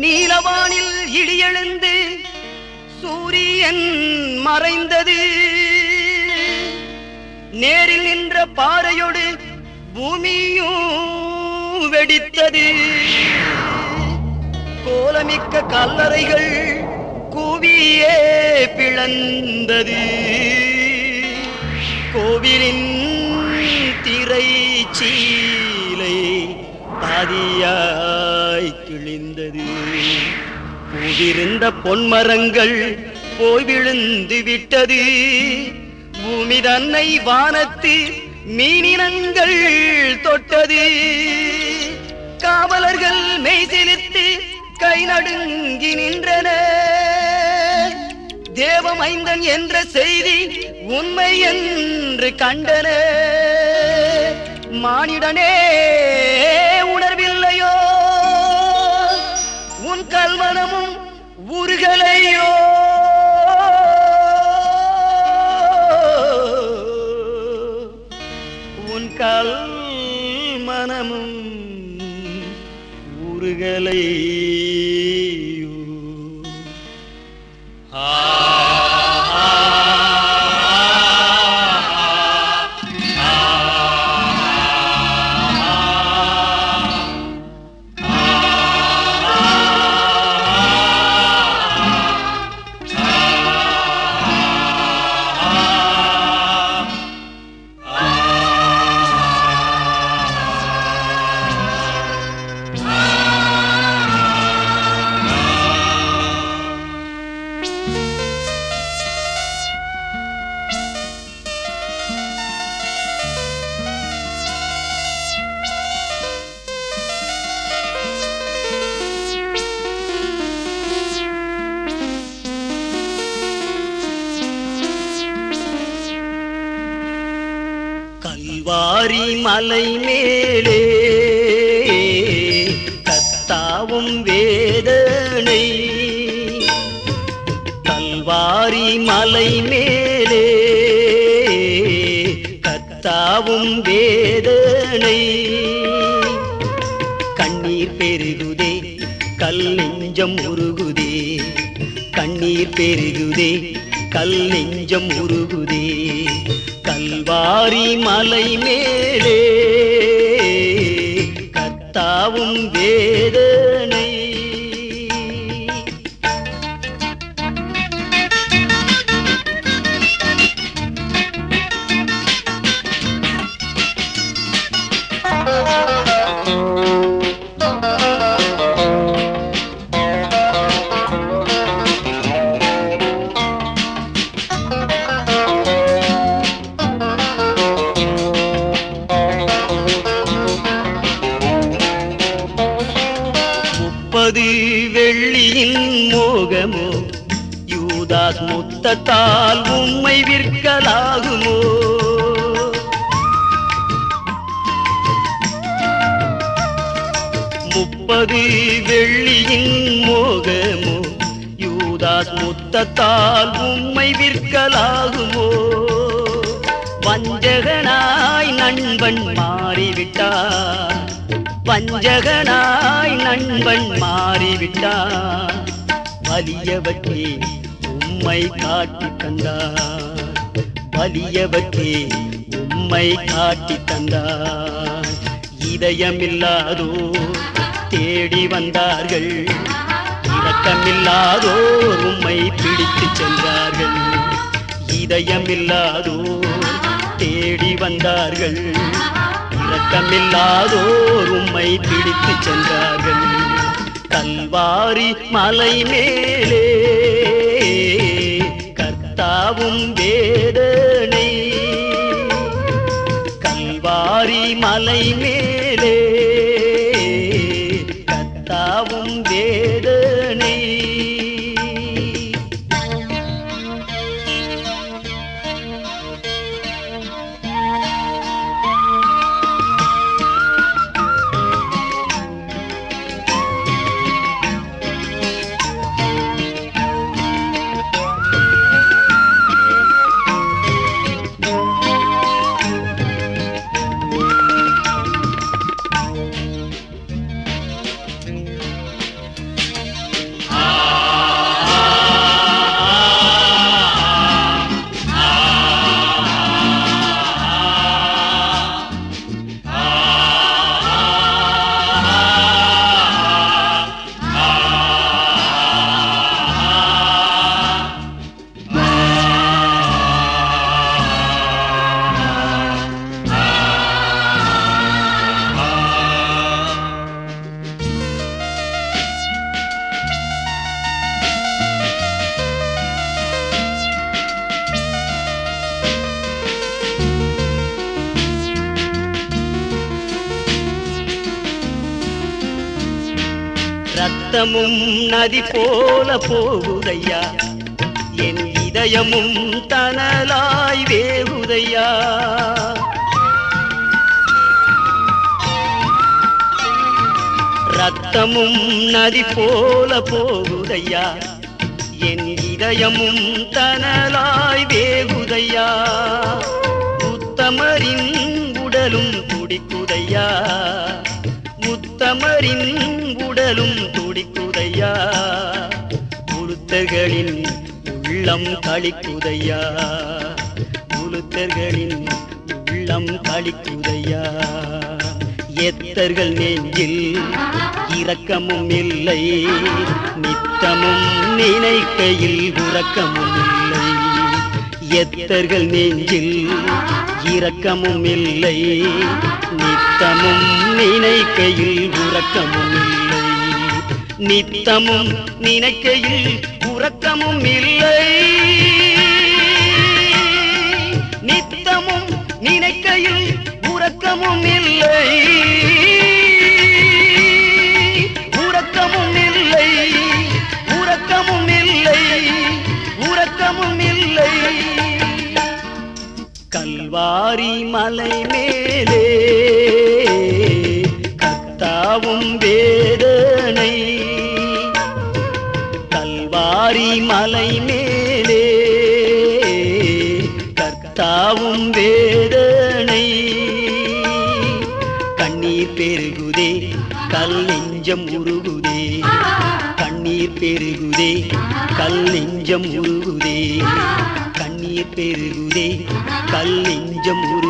நீலவானில் இடியெழுந்து சூரியன் மறைந்தது. நேரில் நின்ற பாறையோடு பூமியும் வெடித்தது. கோலமிக்க கல்லறைகள் கூவியே பிளந்தது. கோவிலின் திரை சீலை பாதியாய் கிழிந்தது. பூவிருந்த பொன்மரங்கள் போய் விழுந்து விட்டது. பூமி தன்னை வானத்து மீனினங்கள் தொட்டது. காவலர்கள் மெய் செலுத்து கை நடுங்கி நின்றன. தேவமைந்தன் என்ற செய்தி உண்மை என்று கண்டன. மானிடனே உருகலையோ உன் கல் மனமும் உருகலையோ ஆ. மலை மேலே கத்தாவும் வேதனை. கல்வாரி மலை மேலே கத்தாவும் வேதனை. கண்ணீர் பெருகுதே கல் நெஞ்சம் உருகுதே. கண்ணீர் பெருகுதே கல் நெஞ்சம் உருகுதே. வாரி மலை மேலே கத்தாவும் வேதனை வெள்ளியின் மோகமோ? யூதாஸ் முத்தத்தால் உம்மை விற்கலாகுமோ? முப்பது வெள்ளியின் மோகமோ? யூதாஸ் முத்தத்தால் உம்மை விற்கலாகுமோ? வஞ்சகனாய் நண்பன் மாறிவிட்டார். வஞ்சகனாய் நண்பன் மாறிவிட்டார். வலியவற்றே உம்மை காட்டி தந்தார். வலியவற்றே உம்மை காட்டி தந்தார். இதயமில்லாதோ தேடி வந்தார்கள். இரக்கமில்லாதோ உம்மை பிடித்து சென்றார்கள். இதயமில்லாதோ தேடி வந்தார்கள். இரக்கமில்லாதோர் உம்மை பிடித்து சென்றார்கள். கல்வாரி மலை மேலே கர்த்தாவும் வேதனை. கல்வாரி மலை மேலே ரத்தமும் நதி போல போகுதையா? என் இதயமும் தனலாய் வேகுதையா? ரத்தமும் நதி போல போகுதையா? என் இதயமும் தனலாய் வேகுதையா? உத்தமரின் உடலும் குடிக்குதையா? சமரின் உடலும் துடிக்குதையா? உளுத்தர்களின் உள்ளம் களிக்குதையா உளுத்தர்களின் உள்ளம் களிக்குதையா எத்தர்கள் நெஞ்சில் இரக்கமும் இல்லை நித்தமும் நினைக்கையில் உறக்கமும் இல்லை. எத்தர்கள் நெஞ்சில் இரக்கமும் இல்லை நித்தமும் நினைக்கையில் உறக்கமும் இல்லை. நித்தமும் நினைக்கையில் உறக்கமும் இல்லை. நித்தமும் நினைக்கையில் உறக்கமும் இல்லை. காரி மலை மேலே கத்தாவும் வேதனை. கல்வாரி மலை மேலே கத்தாவும் வேதனை. கண்ணீர் பெருகுதே கல்லெஞ்சம் உருகுதே. கண்ணீர் பெருகுதே கல்லெஞ்சம் உருகுதே. கண்ணீர் பெருகுதே கல்லிஞ்சம் உரு